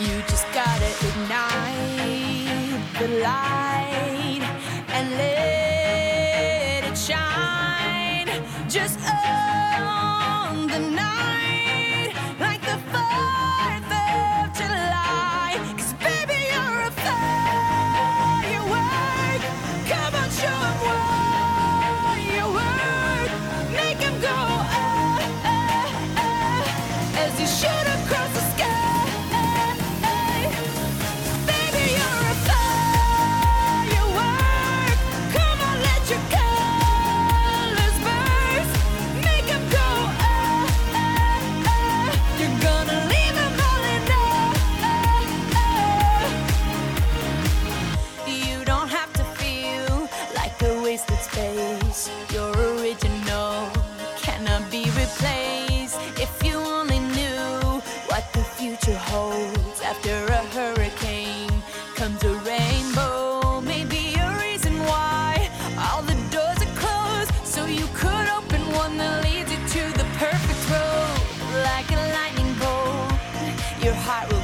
you. Just gotta ignite the light and let it shine. Just on wasted space. You're original, cannot be replaced. If you only knew what the future holds after a hurricane comes a rainbow. Maybe a reason why all the doors are closed, so you could open one that leads you to the perfect road. Like a lightning bolt, your heart